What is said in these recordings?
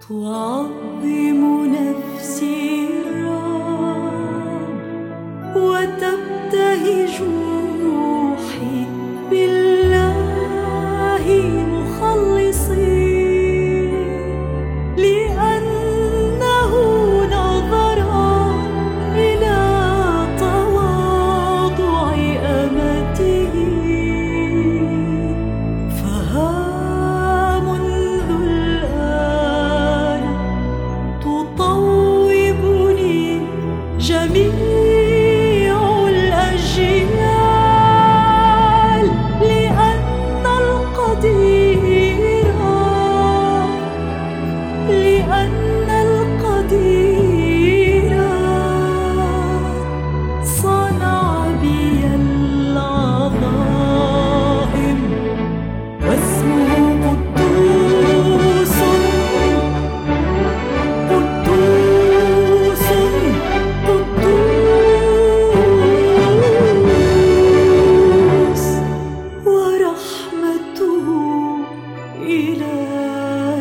تعظم نفسي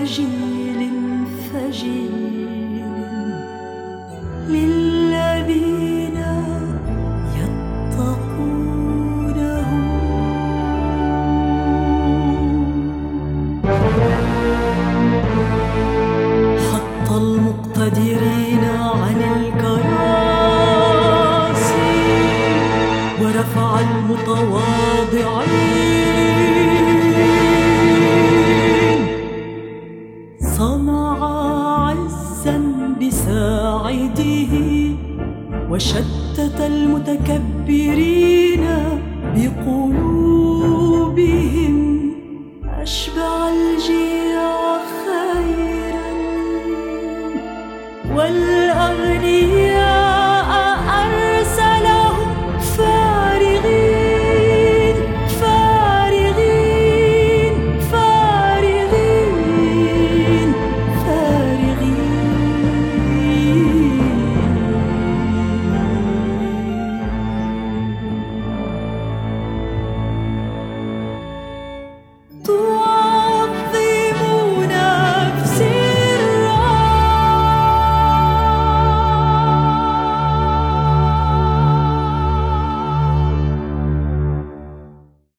جيل فجيل للذين يتقونه. حط المقتدرين عن الكراسي ورفع المتواضعين وشتت المتكبرين بقلوبهم أشبع الجياع خيرا والأغنياء